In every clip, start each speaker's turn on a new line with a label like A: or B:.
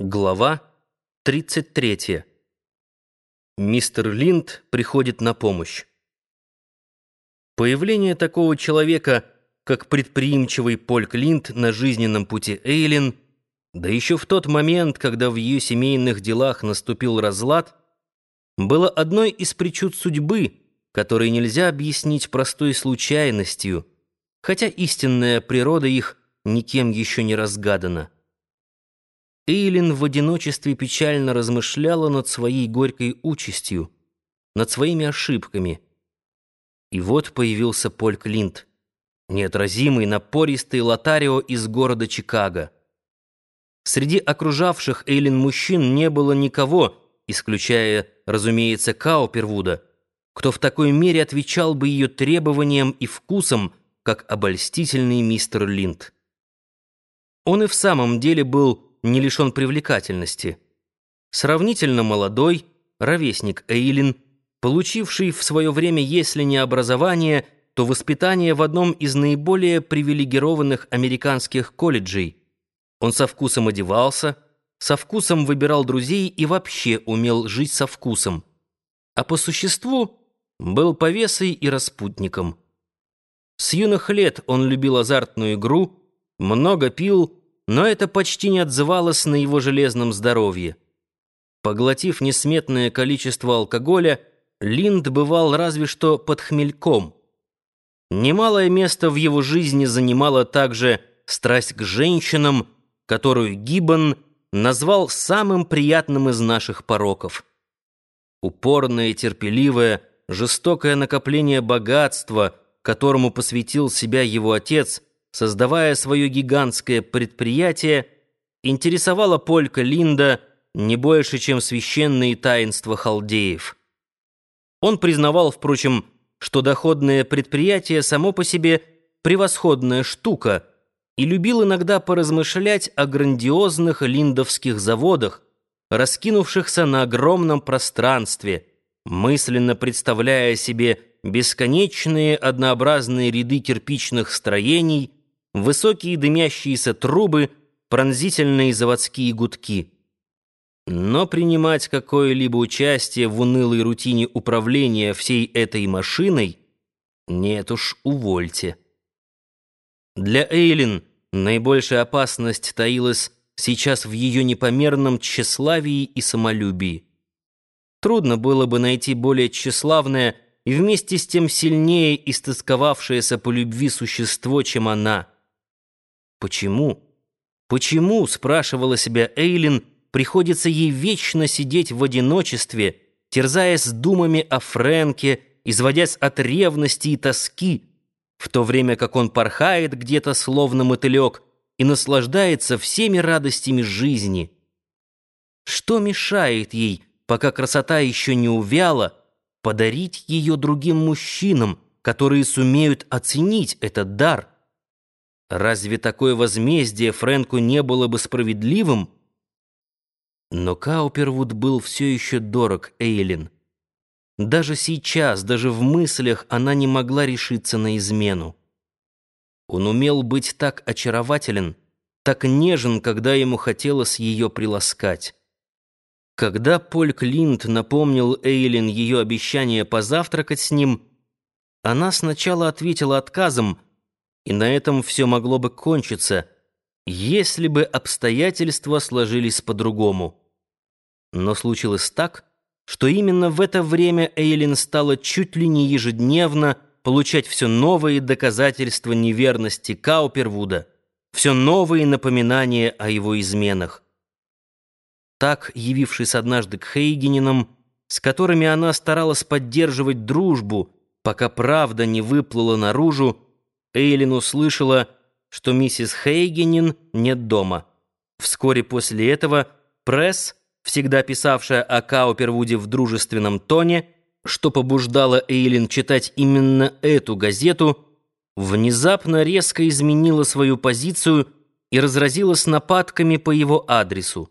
A: Глава 33. Мистер Линд приходит на помощь. Появление такого человека, как предприимчивый Поль Линд на жизненном пути Эйлин, да еще в тот момент, когда в ее семейных делах наступил разлад, было одной из причуд судьбы, которые нельзя объяснить простой случайностью, хотя истинная природа их никем еще не разгадана. Эйлин в одиночестве печально размышляла над своей горькой участью, над своими ошибками. И вот появился Поль Клинт, неотразимый, напористый лотарио из города Чикаго. Среди окружавших Эйлин мужчин не было никого, исключая, разумеется, Каупервуда, кто в такой мере отвечал бы ее требованиям и вкусам, как обольстительный мистер Линд. Он и в самом деле был не лишен привлекательности. Сравнительно молодой, ровесник Эйлин, получивший в свое время, если не образование, то воспитание в одном из наиболее привилегированных американских колледжей. Он со вкусом одевался, со вкусом выбирал друзей и вообще умел жить со вкусом. А по существу был повесой и распутником. С юных лет он любил азартную игру, много пил, но это почти не отзывалось на его железном здоровье. Поглотив несметное количество алкоголя, Линд бывал разве что под хмельком. Немалое место в его жизни занимала также страсть к женщинам, которую Гиббон назвал самым приятным из наших пороков. Упорное, терпеливое, жестокое накопление богатства, которому посвятил себя его отец – создавая свое гигантское предприятие, интересовала Полька Линда не больше, чем священные таинства халдеев. Он признавал, впрочем, что доходное предприятие само по себе превосходная штука и любил иногда поразмышлять о грандиозных линдовских заводах, раскинувшихся на огромном пространстве, мысленно представляя себе бесконечные однообразные ряды кирпичных строений, высокие дымящиеся трубы, пронзительные заводские гудки. Но принимать какое-либо участие в унылой рутине управления всей этой машиной нет уж, увольте. Для Эйлин наибольшая опасность таилась сейчас в ее непомерном тщеславии и самолюбии. Трудно было бы найти более тщеславное и вместе с тем сильнее истосковавшееся по любви существо, чем она — Почему? Почему, спрашивала себя Эйлин, приходится ей вечно сидеть в одиночестве, терзаясь думами о Фрэнке, изводясь от ревности и тоски, в то время как он порхает где-то словно мотылек и наслаждается всеми радостями жизни. Что мешает ей, пока красота еще не увяла, подарить ее другим мужчинам, которые сумеют оценить этот дар — Разве такое возмездие Фрэнку не было бы справедливым? Но Каупервуд был все еще дорог Эйлин. Даже сейчас, даже в мыслях она не могла решиться на измену. Он умел быть так очарователен, так нежен, когда ему хотелось ее приласкать. Когда Поль Клинт напомнил Эйлин ее обещание позавтракать с ним, она сначала ответила отказом, и на этом все могло бы кончиться, если бы обстоятельства сложились по-другому. Но случилось так, что именно в это время Эйлин стала чуть ли не ежедневно получать все новые доказательства неверности Каупервуда, все новые напоминания о его изменах. Так, явившись однажды к Хейгенинам, с которыми она старалась поддерживать дружбу, пока правда не выплыла наружу, Эйлин услышала, что миссис Хейгенин нет дома. Вскоре после этого пресс, всегда писавшая о Каупервуде в дружественном тоне, что побуждало Эйлин читать именно эту газету, внезапно резко изменила свою позицию и разразилась нападками по его адресу.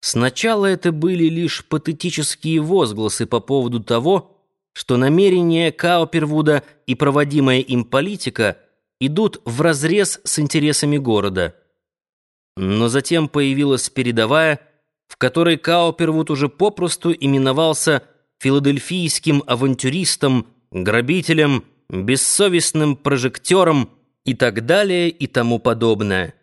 A: Сначала это были лишь патетические возгласы по поводу того, что намерения Каупервуда и проводимая им политика идут вразрез с интересами города – Но затем появилась передовая, в которой Каупервуд уже попросту именовался филадельфийским авантюристом, грабителем, бессовестным прожектором и так далее и тому подобное.